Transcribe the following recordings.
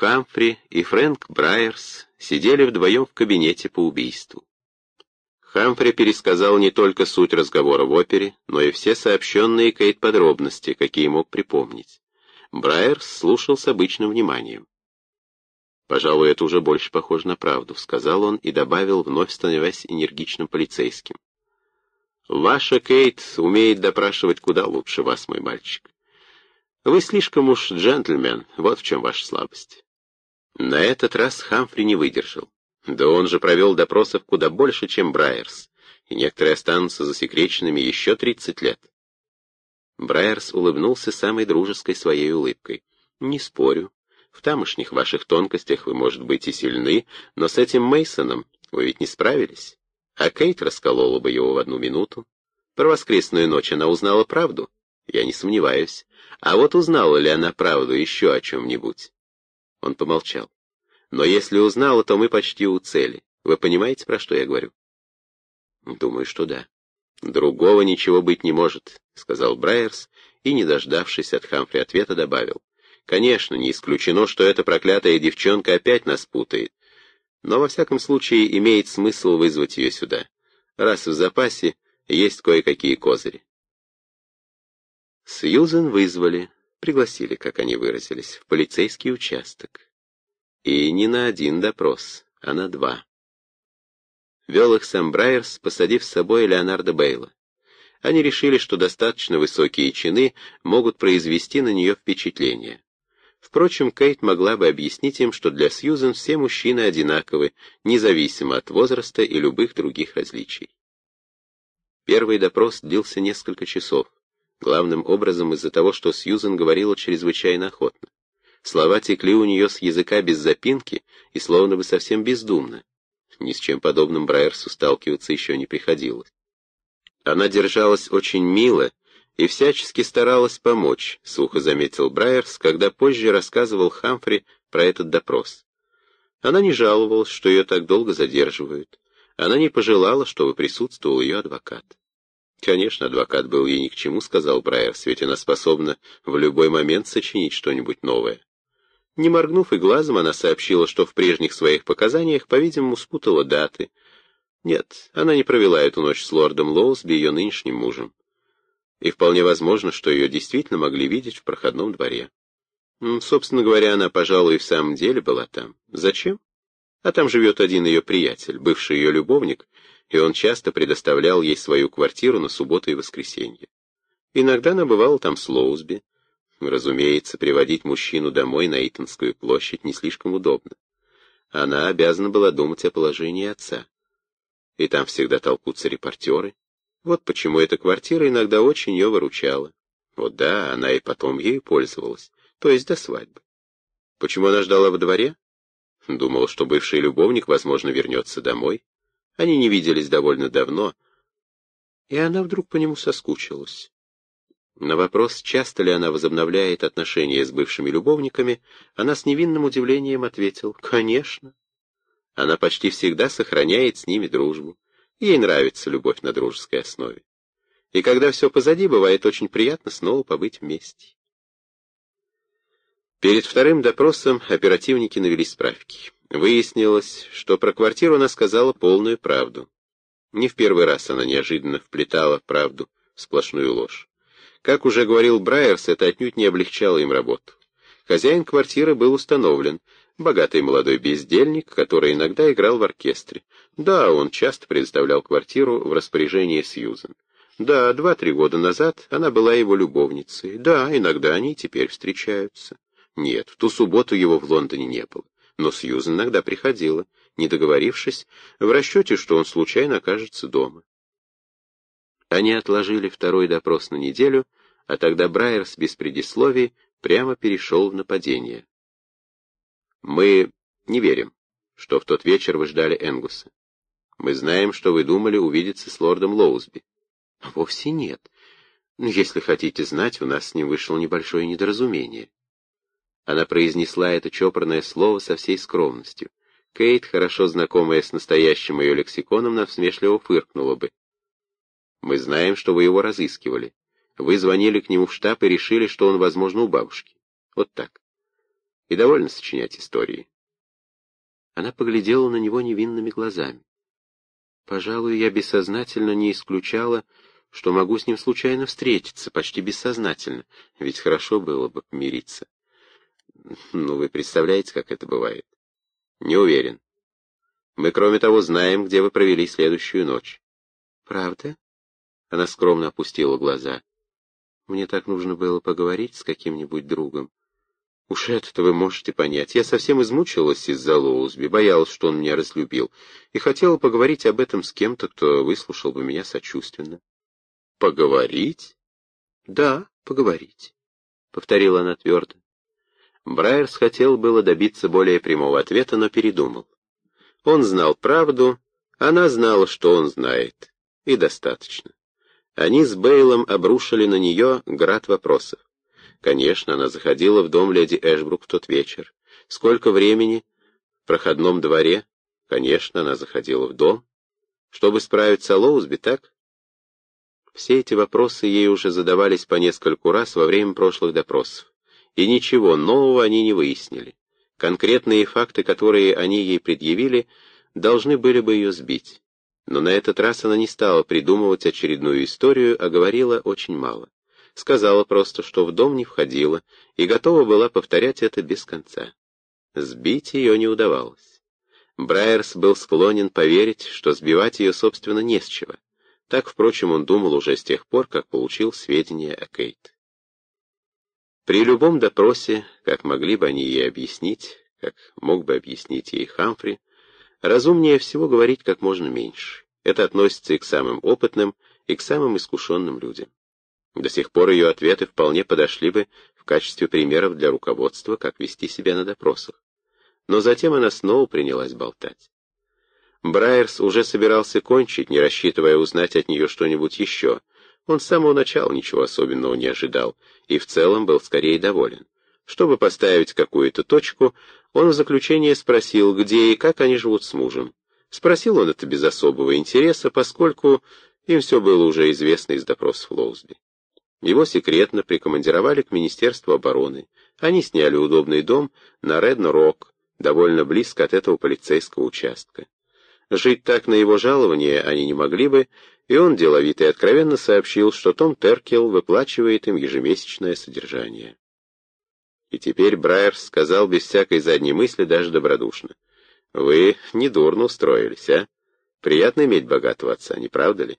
Хамфри и Фрэнк Брайерс сидели вдвоем в кабинете по убийству. Хамфри пересказал не только суть разговора в опере, но и все сообщенные Кейт подробности, какие мог припомнить. Брайерс слушал с обычным вниманием. «Пожалуй, это уже больше похоже на правду», — сказал он и добавил, вновь становясь энергичным полицейским. «Ваша Кейт умеет допрашивать куда лучше вас, мой мальчик. Вы слишком уж джентльмен, вот в чем ваша слабость». На этот раз Хамфри не выдержал. Да он же провел допросов куда больше, чем Брайерс, и некоторые останутся засекреченными еще тридцать лет. Брайерс улыбнулся самой дружеской своей улыбкой. «Не спорю. В тамошних ваших тонкостях вы, может быть, и сильны, но с этим Мейсоном вы ведь не справились. А Кейт расколола бы его в одну минуту. Про воскресную ночь она узнала правду? Я не сомневаюсь. А вот узнала ли она правду еще о чем-нибудь?» Он помолчал. Но если узнала, то мы почти у цели. Вы понимаете, про что я говорю? Думаю, что да. Другого ничего быть не может, сказал Брайерс и, не дождавшись от Хамфри ответа, добавил. Конечно, не исключено, что эта проклятая девчонка опять нас путает. Но во всяком случае имеет смысл вызвать ее сюда, раз в запасе есть кое-какие козыри. Сьюзен вызвали, пригласили, как они выразились, в полицейский участок. И не на один допрос, а на два. Вел их сам Брайерс, посадив с собой Леонардо Бейла. Они решили, что достаточно высокие чины могут произвести на нее впечатление. Впрочем, Кейт могла бы объяснить им, что для Сьюзен все мужчины одинаковы, независимо от возраста и любых других различий. Первый допрос длился несколько часов, главным образом из-за того, что Сьюзен говорила чрезвычайно охотно. Слова текли у нее с языка без запинки и словно бы совсем бездумно. Ни с чем подобным Брайерсу сталкиваться еще не приходилось. Она держалась очень мило и всячески старалась помочь, сухо заметил Брайерс, когда позже рассказывал Хамфри про этот допрос. Она не жаловалась, что ее так долго задерживают. Она не пожелала, чтобы присутствовал ее адвокат. Конечно, адвокат был ей ни к чему, сказал Брайерс, ведь она способна в любой момент сочинить что-нибудь новое. Не моргнув и глазом, она сообщила, что в прежних своих показаниях, по-видимому, спутала даты. Нет, она не провела эту ночь с лордом Лоусби, ее нынешним мужем. И вполне возможно, что ее действительно могли видеть в проходном дворе. Собственно говоря, она, пожалуй, и в самом деле была там. Зачем? А там живет один ее приятель, бывший ее любовник, и он часто предоставлял ей свою квартиру на субботу и воскресенье. Иногда она бывала там с Лоусби, Разумеется, приводить мужчину домой на Итонскую площадь не слишком удобно. Она обязана была думать о положении отца. И там всегда толкутся репортеры. Вот почему эта квартира иногда очень ее выручала. Вот да, она и потом ею пользовалась, то есть до свадьбы. Почему она ждала во дворе? Думала, что бывший любовник, возможно, вернется домой. Они не виделись довольно давно, и она вдруг по нему соскучилась. На вопрос, часто ли она возобновляет отношения с бывшими любовниками, она с невинным удивлением ответил «Конечно». Она почти всегда сохраняет с ними дружбу. Ей нравится любовь на дружеской основе. И когда все позади, бывает очень приятно снова побыть вместе. Перед вторым допросом оперативники навели справки. Выяснилось, что про квартиру она сказала полную правду. Не в первый раз она неожиданно вплетала правду в сплошную ложь. Как уже говорил Брайерс, это отнюдь не облегчало им работу. Хозяин квартиры был установлен, богатый молодой бездельник, который иногда играл в оркестре. Да, он часто предоставлял квартиру в распоряжение Сьюзен. Да, два-три года назад она была его любовницей. Да, иногда они теперь встречаются. Нет, в ту субботу его в Лондоне не было. Но Сьюзен иногда приходила, не договорившись, в расчете, что он случайно окажется дома. Они отложили второй допрос на неделю, а тогда Брайерс без предисловий прямо перешел в нападение. «Мы не верим, что в тот вечер вы ждали Энгуса. Мы знаем, что вы думали увидеться с лордом Лоузби». «Вовсе нет. Если хотите знать, у нас с ним вышло небольшое недоразумение». Она произнесла это чопорное слово со всей скромностью. Кейт, хорошо знакомая с настоящим ее лексиконом, насмешливо фыркнула бы. Мы знаем, что вы его разыскивали. Вы звонили к нему в штаб и решили, что он, возможно, у бабушки. Вот так. И довольно сочинять истории. Она поглядела на него невинными глазами. Пожалуй, я бессознательно не исключала, что могу с ним случайно встретиться, почти бессознательно, ведь хорошо было бы помириться. Ну, вы представляете, как это бывает? Не уверен. Мы, кроме того, знаем, где вы провели следующую ночь. Правда? Она скромно опустила глаза. Мне так нужно было поговорить с каким-нибудь другом. Уж это-то вы можете понять. Я совсем измучилась из-за Лоузби, боялась, что он меня разлюбил, и хотела поговорить об этом с кем-то, кто выслушал бы меня сочувственно. Поговорить? Да, поговорить, — повторила она твердо. Брайерс хотел было добиться более прямого ответа, но передумал. Он знал правду, она знала, что он знает, и достаточно. Они с Бейлом обрушили на нее град вопросов. Конечно, она заходила в дом леди Эшбрук в тот вечер. Сколько времени? В проходном дворе? Конечно, она заходила в дом. Чтобы справиться о Лоузби, так? Все эти вопросы ей уже задавались по нескольку раз во время прошлых допросов. И ничего нового они не выяснили. Конкретные факты, которые они ей предъявили, должны были бы ее сбить. Но на этот раз она не стала придумывать очередную историю, а говорила очень мало сказала просто, что в дом не входила, и готова была повторять это без конца. Сбить ее не удавалось. Брайерс был склонен поверить, что сбивать ее, собственно, не с чего. Так, впрочем, он думал уже с тех пор, как получил сведения о Кейт. При любом допросе, как могли бы они ей объяснить, как мог бы объяснить ей Хамфри, разумнее всего говорить как можно меньше. Это относится и к самым опытным, и к самым искушенным людям. До сих пор ее ответы вполне подошли бы в качестве примеров для руководства, как вести себя на допросах. Но затем она снова принялась болтать. Брайерс уже собирался кончить, не рассчитывая узнать от нее что-нибудь еще. Он с самого начала ничего особенного не ожидал и в целом был скорее доволен. Чтобы поставить какую-то точку, он в заключение спросил, где и как они живут с мужем. Спросил он это без особого интереса, поскольку им все было уже известно из допросов Лоузби. Его секретно прикомандировали к Министерству обороны. Они сняли удобный дом на Редно-Рок, довольно близко от этого полицейского участка. Жить так на его жалование они не могли бы, и он деловито и откровенно сообщил, что Том Теркел выплачивает им ежемесячное содержание. И теперь Брайерс сказал без всякой задней мысли, даже добродушно. «Вы недурно устроились, а? Приятно иметь богатого отца, не правда ли?»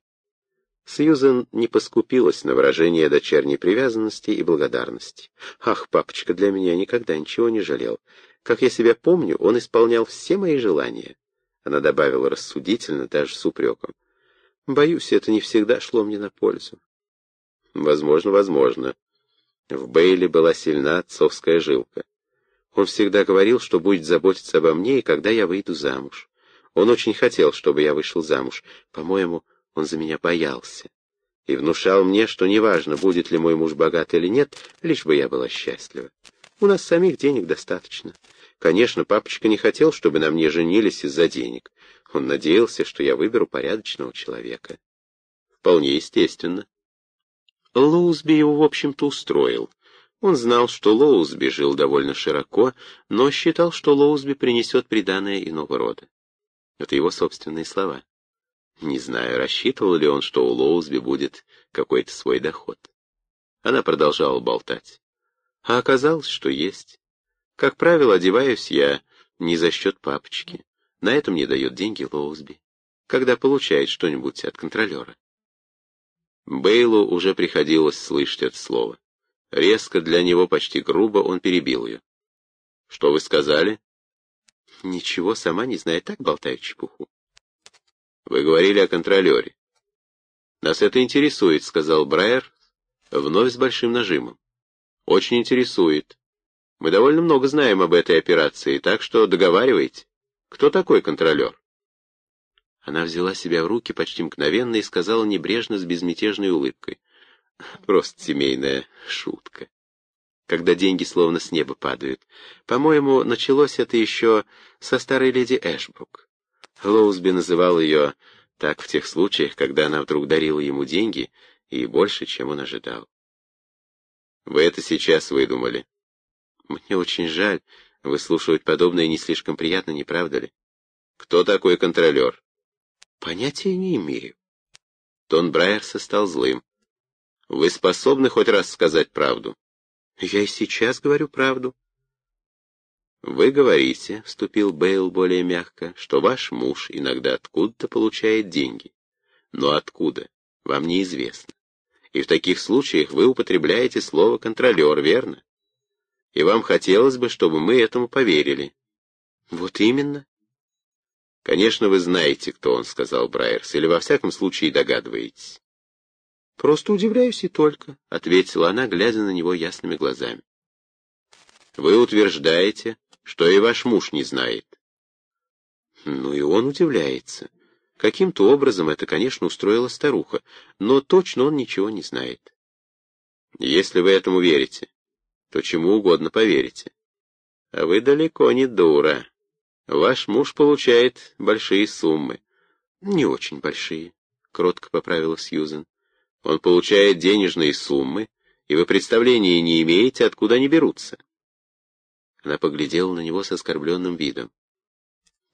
Сьюзен не поскупилась на выражение дочерней привязанности и благодарности. «Ах, папочка для меня никогда ничего не жалел. Как я себя помню, он исполнял все мои желания». Она добавила рассудительно, даже с упреком. «Боюсь, это не всегда шло мне на пользу». «Возможно, возможно». В Бейли была сильна отцовская жилка. Он всегда говорил, что будет заботиться обо мне, и когда я выйду замуж. Он очень хотел, чтобы я вышел замуж. По-моему, он за меня боялся и внушал мне, что неважно, будет ли мой муж богат или нет, лишь бы я была счастлива. У нас самих денег достаточно. Конечно, папочка не хотел, чтобы на мне женились из-за денег. Он надеялся, что я выберу порядочного человека. Вполне естественно. Лоузби его, в общем-то, устроил. Он знал, что Лоузби жил довольно широко, но считал, что Лоузби принесет приданное иного рода. Это его собственные слова. Не знаю, рассчитывал ли он, что у Лоузби будет какой-то свой доход. Она продолжала болтать. А оказалось, что есть. Как правило, одеваюсь я не за счет папочки. На этом мне дает деньги Лоузби, когда получает что-нибудь от контролера. Бейлу уже приходилось слышать это слово. Резко для него, почти грубо, он перебил ее. «Что вы сказали?» «Ничего, сама не знаю, так болтаю чепуху». Вы говорили о контролере. Нас это интересует, сказал Брайер, вновь с большим нажимом. Очень интересует. Мы довольно много знаем об этой операции, так что договаривайте. Кто такой контролер? Она взяла себя в руки почти мгновенно и сказала небрежно с безмятежной улыбкой. Просто семейная шутка. Когда деньги словно с неба падают. По-моему, началось это еще со старой леди Эшбрук. Лоузби называл ее так в тех случаях, когда она вдруг дарила ему деньги и больше, чем он ожидал. «Вы это сейчас выдумали». Мне очень жаль. Выслушивать подобное не слишком приятно, не правда ли? Кто такой контролер? Понятия не имею. Тон Брайерса стал злым. Вы способны хоть раз сказать правду? Я и сейчас говорю правду. Вы говорите, — вступил Бейл более мягко, — что ваш муж иногда откуда-то получает деньги. Но откуда? Вам неизвестно. И в таких случаях вы употребляете слово «контролер», верно? И вам хотелось бы, чтобы мы этому поверили. Вот именно. Конечно, вы знаете, кто он, — сказал Брайерс, — или во всяком случае догадываетесь. Просто удивляюсь и только, — ответила она, глядя на него ясными глазами. Вы утверждаете, что и ваш муж не знает. Ну и он удивляется. Каким-то образом это, конечно, устроила старуха, но точно он ничего не знает. Если вы этому верите, то чему угодно поверите. А вы далеко не дура. Ваш муж получает большие суммы. Не очень большие, — кротко поправила Сьюзен. Он получает денежные суммы, и вы представления не имеете, откуда они берутся. Она поглядела на него с оскорбленным видом.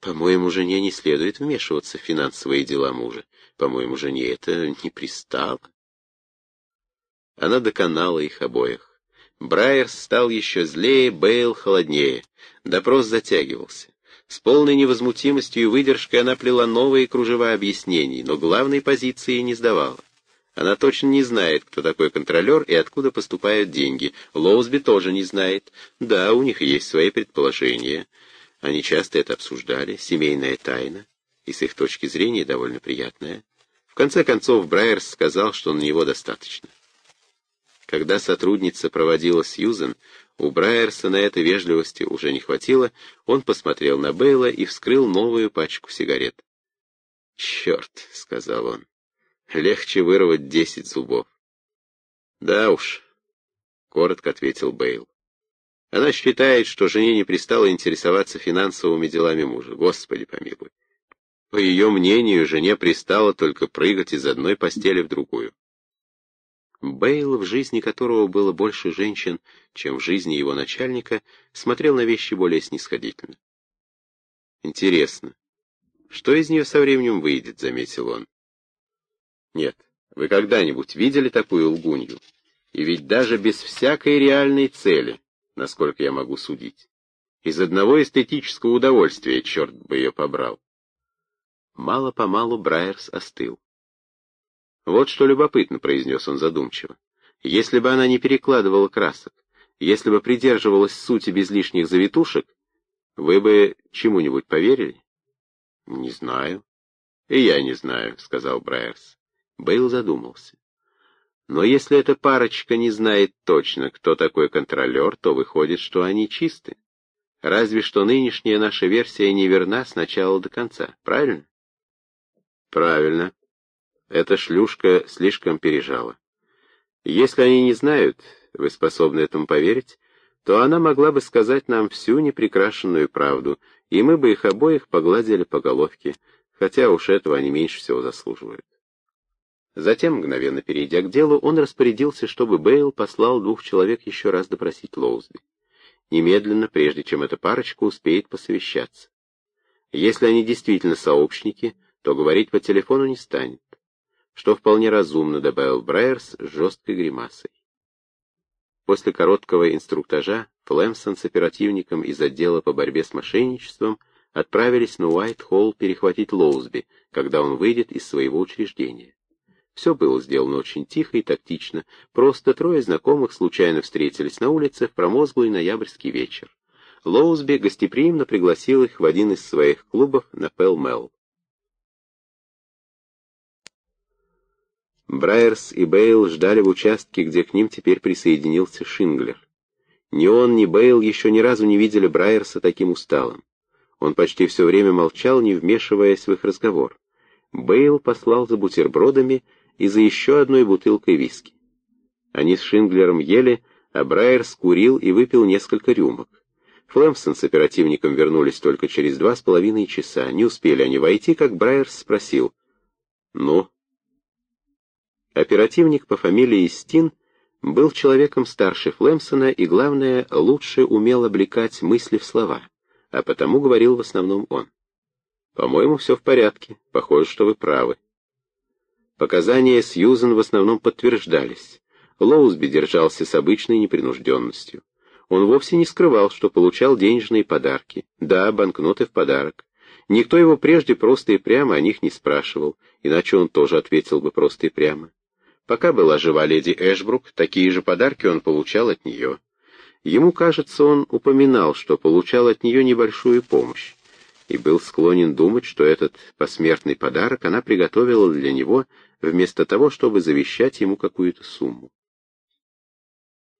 По-моему, жене не следует вмешиваться в финансовые дела мужа. По-моему, жене это не пристало. Она доконала их обоих. Брайерс стал еще злее, Бейл холоднее. Допрос затягивался. С полной невозмутимостью и выдержкой она плела новые кружева объяснений, но главной позиции не сдавала. Она точно не знает, кто такой контролер и откуда поступают деньги. Лоузби тоже не знает. Да, у них есть свои предположения. Они часто это обсуждали, семейная тайна, и с их точки зрения довольно приятная. В конце концов, Брайерс сказал, что на него достаточно. Когда сотрудница проводила Сьюзен, у Брайерса на этой вежливости уже не хватило, он посмотрел на Бейла и вскрыл новую пачку сигарет. «Черт», — сказал он, Легче вырвать десять зубов. Да уж, коротко ответил Бейл. Она считает, что жене не пристало интересоваться финансовыми делами мужа. Господи помилуй. По ее мнению, жене пристало только прыгать из одной постели в другую. Бейл, в жизни которого было больше женщин, чем в жизни его начальника, смотрел на вещи более снисходительно. «Интересно, что из нее со временем выйдет?» — заметил он. Нет, вы когда-нибудь видели такую лгунью? И ведь даже без всякой реальной цели, насколько я могу судить. Из одного эстетического удовольствия, черт бы ее побрал. Мало-помалу Брайерс остыл. Вот что любопытно, произнес он задумчиво. Если бы она не перекладывала красок, если бы придерживалась сути без лишних завитушек, вы бы чему-нибудь поверили? Не знаю. И я не знаю, сказал Брайерс. Бейл задумался. Но если эта парочка не знает точно, кто такой контролер, то выходит, что они чисты. Разве что нынешняя наша версия не верна с начала до конца, правильно? Правильно. Эта шлюшка слишком пережала. Если они не знают, вы способны этому поверить, то она могла бы сказать нам всю неприкрашенную правду, и мы бы их обоих погладили по головке, хотя уж этого они меньше всего заслуживают. Затем, мгновенно перейдя к делу, он распорядился, чтобы Бейл послал двух человек еще раз допросить Лоузби. Немедленно, прежде чем эта парочка успеет посовещаться. Если они действительно сообщники, то говорить по телефону не станет. Что вполне разумно, добавил Брайерс с жесткой гримасой. После короткого инструктажа Флемсон с оперативником из отдела по борьбе с мошенничеством отправились на Уайт-Холл перехватить Лоузби, когда он выйдет из своего учреждения. Все было сделано очень тихо и тактично, просто трое знакомых случайно встретились на улице в промозглый ноябрьский вечер. Лоузби гостеприимно пригласил их в один из своих клубов на Пэл-Мелл. Брайерс и Бейл ждали в участке, где к ним теперь присоединился Шинглер. Ни он, ни Бейл еще ни разу не видели Брайерса таким усталым. Он почти все время молчал, не вмешиваясь в их разговор. Бейл послал за бутербродами и за еще одной бутылкой виски. Они с Шинглером ели, а Брайер скурил и выпил несколько рюмок. Флемсон с оперативником вернулись только через два с половиной часа. Не успели они войти, как Брайер спросил. «Ну?» Оперативник по фамилии Стин был человеком старше Флемсона и, главное, лучше умел облекать мысли в слова, а потому говорил в основном он. «По-моему, все в порядке. Похоже, что вы правы». Показания Сьюзен в основном подтверждались. Лоузби держался с обычной непринужденностью. Он вовсе не скрывал, что получал денежные подарки. Да, банкноты в подарок. Никто его прежде просто и прямо о них не спрашивал, иначе он тоже ответил бы просто и прямо. Пока была жива леди Эшбрук, такие же подарки он получал от нее. Ему кажется, он упоминал, что получал от нее небольшую помощь, и был склонен думать, что этот посмертный подарок она приготовила для него вместо того, чтобы завещать ему какую-то сумму.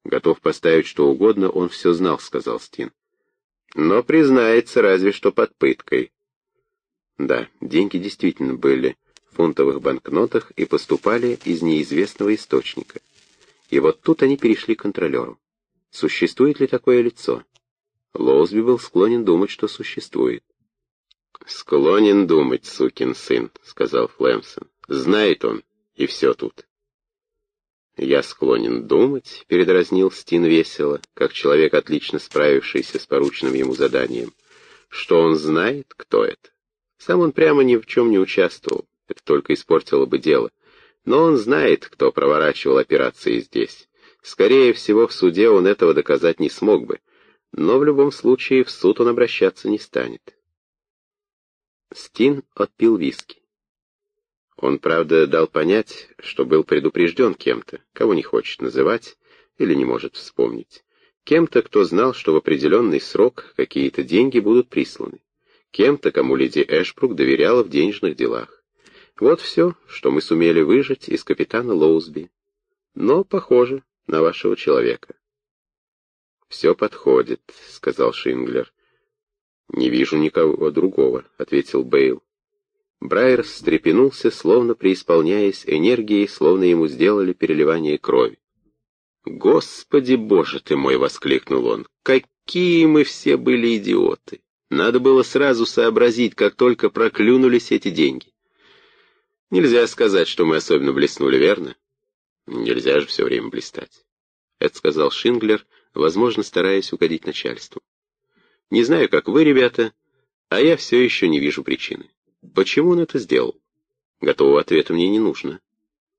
«Готов поставить что угодно, он все знал», — сказал Стин. «Но признается разве что под пыткой». Да, деньги действительно были фунтовых банкнотах и поступали из неизвестного источника. И вот тут они перешли к контролеру. Существует ли такое лицо? Лоузби был склонен думать, что существует. «Склонен думать, сукин сын», — сказал Флемсон. «Знает он, и все тут». «Я склонен думать», — передразнил Стин весело, как человек, отлично справившийся с порученным ему заданием, «что он знает, кто это. Сам он прямо ни в чем не участвовал, это только испортило бы дело. Но он знает, кто проворачивал операции здесь. Скорее всего, в суде он этого доказать не смог бы, но в любом случае в суд он обращаться не станет. Стин отпил виски. Он, правда, дал понять, что был предупрежден кем-то, кого не хочет называть или не может вспомнить. Кем-то, кто знал, что в определенный срок какие-то деньги будут присланы. Кем-то, кому леди Эшбрук доверяла в денежных делах. Вот все, что мы сумели выжать из капитана Лоузби. Но похоже на вашего человека. «Все подходит», — сказал Шинглер. «Не вижу никого другого», — ответил Бейл. Брайер встрепенулся, словно преисполняясь энергией, словно ему сделали переливание крови. «Господи боже ты мой!» — воскликнул он. «Какие мы все были идиоты! Надо было сразу сообразить, как только проклюнулись эти деньги. Нельзя сказать, что мы особенно блеснули, верно? Нельзя же все время блистать. Это сказал Шинглер, возможно, стараясь угодить начальству. Не знаю, как вы, ребята, а я все еще не вижу причины. Почему он это сделал? Готового ответа мне не нужно.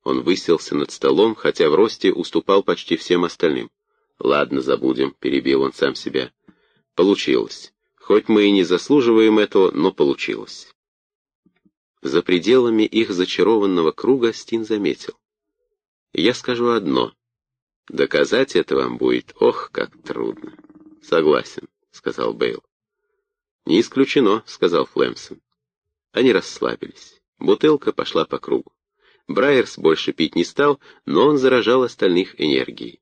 Он выселся над столом, хотя в росте уступал почти всем остальным. «Ладно, забудем», — перебил он сам себя. «Получилось. Хоть мы и не заслуживаем этого, но получилось». За пределами их зачарованного круга Стин заметил. «Я скажу одно. Доказать это вам будет, ох, как трудно». «Согласен», — сказал Бейл. «Не исключено», — сказал Флемсон. Они расслабились. Бутылка пошла по кругу. Брайерс больше пить не стал, но он заражал остальных энергией.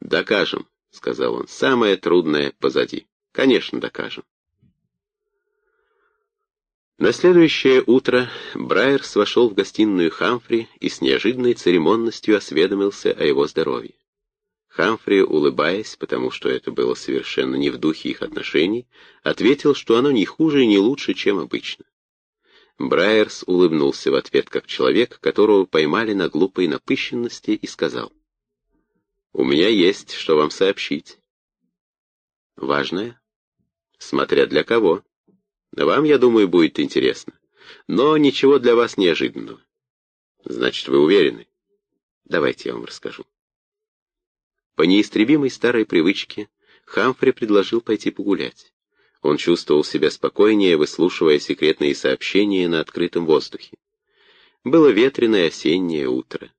«Докажем», — сказал он, — «самое трудное позади». «Конечно, докажем». На следующее утро Брайерс вошел в гостиную Хамфри и с неожиданной церемонностью осведомился о его здоровье. Хамфри, улыбаясь, потому что это было совершенно не в духе их отношений, ответил, что оно не хуже и не лучше, чем обычно. Брайерс улыбнулся в ответ как человек, которого поймали на глупой напыщенности, и сказал, «У меня есть, что вам сообщить». «Важное?» «Смотря для кого». Вам, я думаю, будет интересно. Но ничего для вас неожиданного. Значит, вы уверены? Давайте я вам расскажу. По неистребимой старой привычке Хамфри предложил пойти погулять. Он чувствовал себя спокойнее, выслушивая секретные сообщения на открытом воздухе. Было ветреное осеннее утро.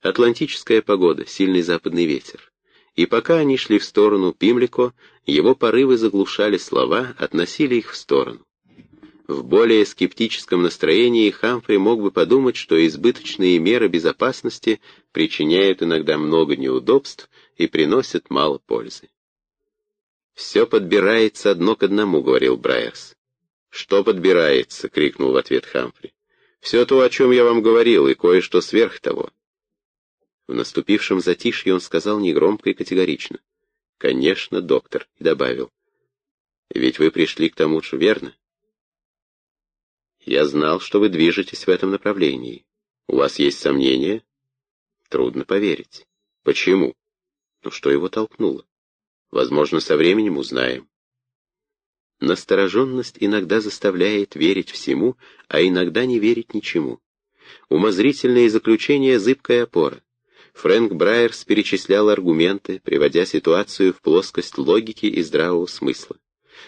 Атлантическая погода, сильный западный ветер. И пока они шли в сторону Пимлико, его порывы заглушали слова, относили их в сторону. В более скептическом настроении Хамфри мог бы подумать, что избыточные меры безопасности причиняют иногда много неудобств и приносят мало пользы. «Все подбирается одно к одному», — говорил Брайерс. «Что подбирается?» — крикнул в ответ Хамфри. «Все то, о чем я вам говорил, и кое-что сверх того». В наступившем затишье он сказал негромко и категорично. «Конечно, доктор», и добавил. «Ведь вы пришли к тому же, верно?» Я знал, что вы движетесь в этом направлении. У вас есть сомнения? Трудно поверить. Почему? Но что его толкнуло? Возможно, со временем узнаем. Настороженность иногда заставляет верить всему, а иногда не верить ничему. Умозрительные заключения — зыбкая опора. Фрэнк Брайерс перечислял аргументы, приводя ситуацию в плоскость логики и здравого смысла.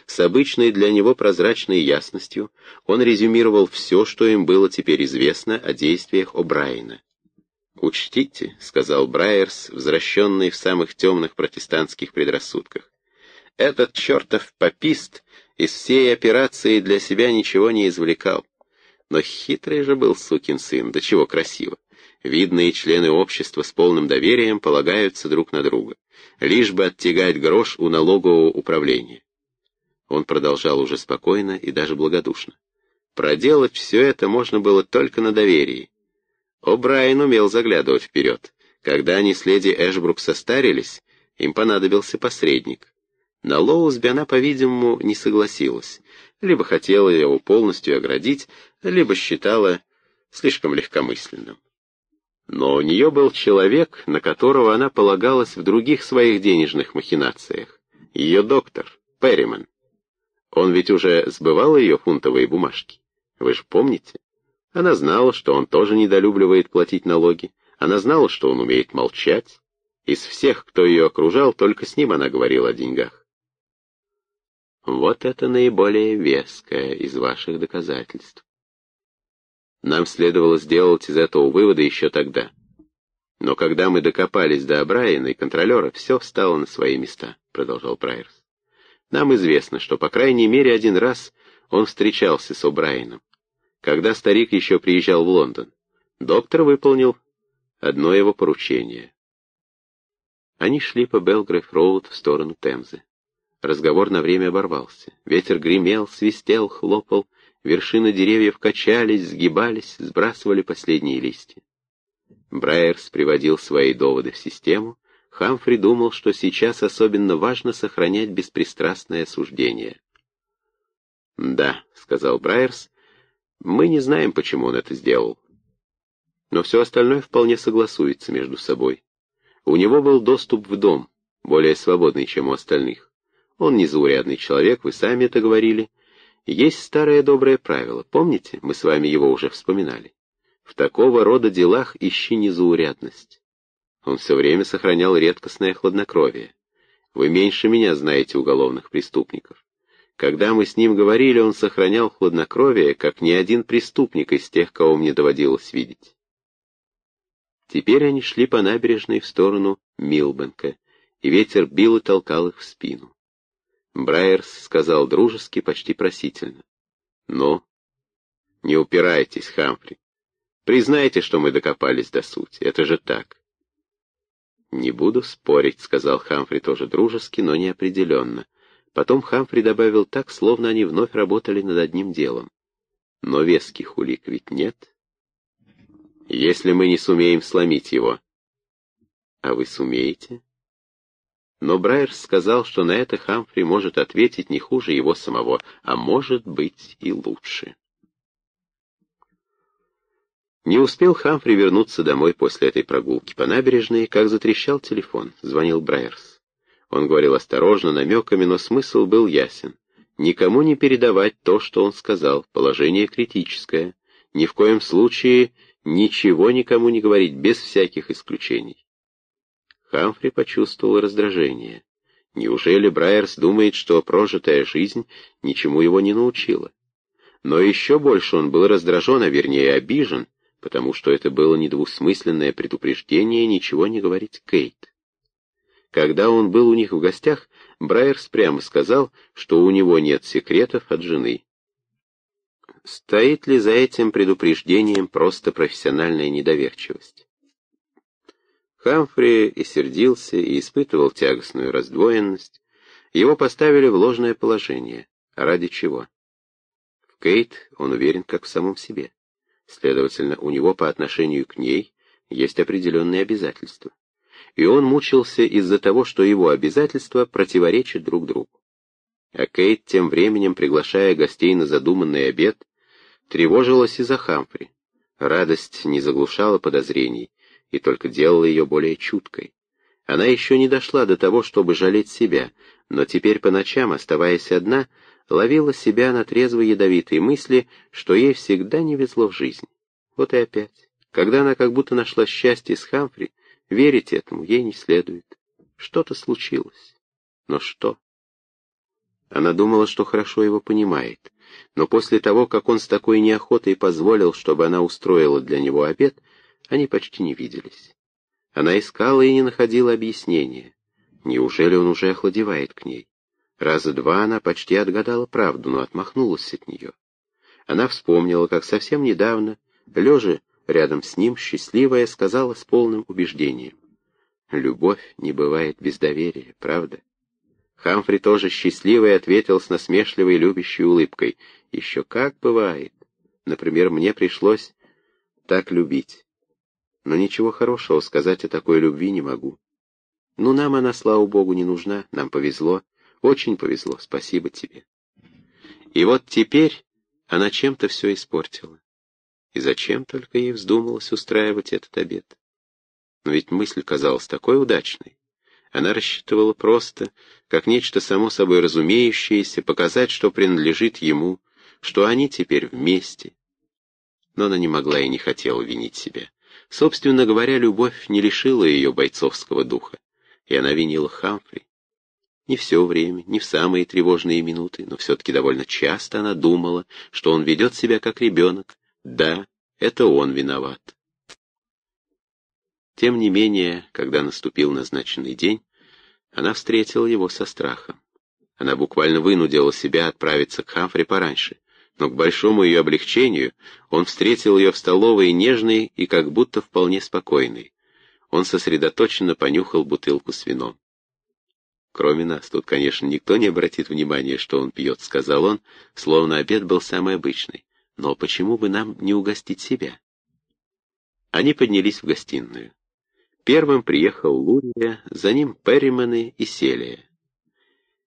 С обычной для него прозрачной ясностью он резюмировал все, что им было теперь известно о действиях О'Брайена. «Учтите», — сказал Брайерс, возвращенный в самых темных протестантских предрассудках, «этот чертов попист из всей операции для себя ничего не извлекал. Но хитрый же был сукин сын, до чего красиво. Видные члены общества с полным доверием полагаются друг на друга, лишь бы оттягать грош у налогового управления. Он продолжал уже спокойно и даже благодушно. Проделать все это можно было только на доверии. О'Брайен умел заглядывать вперед. Когда они с леди Эшбрук состарились, им понадобился посредник. На Лоусби она, по-видимому, не согласилась. Либо хотела его полностью оградить, либо считала слишком легкомысленным. Но у нее был человек, на которого она полагалась в других своих денежных махинациях. Ее доктор, Перриман. Он ведь уже сбывал ее фунтовые бумажки. Вы же помните? Она знала, что он тоже недолюбливает платить налоги. Она знала, что он умеет молчать. Из всех, кто ее окружал, только с ним она говорила о деньгах. Вот это наиболее веское из ваших доказательств. Нам следовало сделать из этого вывода еще тогда. Но когда мы докопались до Брайана и контролера, все встало на свои места, продолжал Прайерс. Нам известно, что по крайней мере один раз он встречался с О'Брайеном, когда старик еще приезжал в Лондон. Доктор выполнил одно его поручение. Они шли по Белгрэв-Роуд в сторону Темзы. Разговор на время оборвался. Ветер гремел, свистел, хлопал, вершины деревьев качались, сгибались, сбрасывали последние листья. Брайерс приводил свои доводы в систему, Хамфри думал, что сейчас особенно важно сохранять беспристрастное суждение. «Да», — сказал Брайерс, — «мы не знаем, почему он это сделал. Но все остальное вполне согласуется между собой. У него был доступ в дом, более свободный, чем у остальных. Он незаурядный человек, вы сами это говорили. Есть старое доброе правило, помните, мы с вами его уже вспоминали. В такого рода делах ищи незаурядность. Он все время сохранял редкостное хладнокровие. Вы меньше меня знаете уголовных преступников. Когда мы с ним говорили, он сохранял хладнокровие, как ни один преступник из тех, кого мне доводилось видеть. Теперь они шли по набережной в сторону Милбенка, и ветер бил и толкал их в спину. Брайерс сказал дружески, почти просительно. «Ну, не упирайтесь, Хамфри. Признайте, что мы докопались до сути. Это же так». «Не буду спорить», — сказал Хамфри тоже дружески, но неопределенно. Потом Хамфри добавил так, словно они вновь работали над одним делом. «Но веских улик ведь нет. Если мы не сумеем сломить его». «А вы сумеете?» Но Брайерс сказал, что на это Хамфри может ответить не хуже его самого, а может быть и лучше. Не успел Хамфри вернуться домой после этой прогулки по набережной, как затрещал телефон, звонил Брайерс. Он говорил осторожно, намеками, но смысл был ясен. Никому не передавать то, что он сказал, положение критическое. Ни в коем случае ничего никому не говорить, без всяких исключений. Хамфри почувствовал раздражение. Неужели Брайерс думает, что прожитая жизнь ничему его не научила? Но еще больше он был раздражен, а вернее обижен, потому что это было недвусмысленное предупреждение ничего не говорить Кейт. Когда он был у них в гостях, Брайерс прямо сказал, что у него нет секретов от жены. Стоит ли за этим предупреждением просто профессиональная недоверчивость? Хамфри и сердился, и испытывал тягостную раздвоенность. Его поставили в ложное положение. Ради чего? В Кейт он уверен как в самом себе. Следовательно, у него по отношению к ней есть определенные обязательства. И он мучился из-за того, что его обязательства противоречат друг другу. А Кейт, тем временем, приглашая гостей на задуманный обед, тревожилась из-за Хамфри. Радость не заглушала подозрений, и только делало ее более чуткой. Она еще не дошла до того, чтобы жалеть себя, но теперь по ночам, оставаясь одна, ловила себя на трезвой ядовитой мысли, что ей всегда не везло в жизни. Вот и опять. Когда она как будто нашла счастье с Хамфри, верить этому ей не следует. Что-то случилось. Но что? Она думала, что хорошо его понимает, но после того, как он с такой неохотой позволил, чтобы она устроила для него обед, они почти не виделись. Она искала и не находила объяснения. Неужели он уже охладевает к ней? Раза два она почти отгадала правду, но отмахнулась от нее. Она вспомнила, как совсем недавно, лежа рядом с ним, счастливая, сказала с полным убеждением. «Любовь не бывает без доверия, правда?» Хамфри тоже счастливый ответил с насмешливой любящей улыбкой. «Еще как бывает. Например, мне пришлось так любить. Но ничего хорошего сказать о такой любви не могу. Ну, нам она, слава богу, не нужна, нам повезло. Очень повезло, спасибо тебе. И вот теперь она чем-то все испортила. И зачем только ей вздумалось устраивать этот обед? Но ведь мысль казалась такой удачной. Она рассчитывала просто, как нечто само собой разумеющееся, показать, что принадлежит ему, что они теперь вместе. Но она не могла и не хотела винить себя. Собственно говоря, любовь не лишила ее бойцовского духа, и она винила Хамфри. Не все время, не в самые тревожные минуты, но все-таки довольно часто она думала, что он ведет себя как ребенок. Да, это он виноват. Тем не менее, когда наступил назначенный день, она встретила его со страхом. Она буквально вынудила себя отправиться к Хамфри пораньше, но к большому ее облегчению он встретил ее в столовой нежной и как будто вполне спокойной. Он сосредоточенно понюхал бутылку с вином. Кроме нас, тут, конечно, никто не обратит внимания, что он пьет, — сказал он, словно обед был самый обычный. Но почему бы нам не угостить себя? Они поднялись в гостиную. Первым приехал Лурия, за ним Перримены и Селия.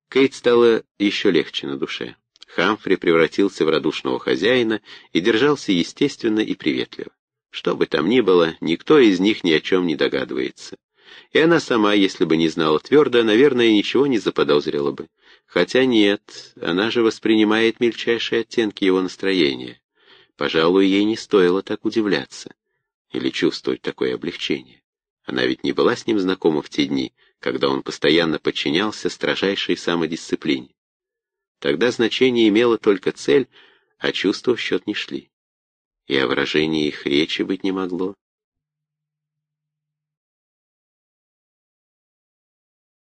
Кейт стало еще легче на душе. Хамфри превратился в радушного хозяина и держался естественно и приветливо. Что бы там ни было, никто из них ни о чем не догадывается. И она сама, если бы не знала твердо, наверное, ничего не заподозрила бы. Хотя нет, она же воспринимает мельчайшие оттенки его настроения. Пожалуй, ей не стоило так удивляться. Или чувствовать такое облегчение. Она ведь не была с ним знакома в те дни, когда он постоянно подчинялся строжайшей самодисциплине. Тогда значение имело только цель, а чувства в счет не шли. И о выражении их речи быть не могло.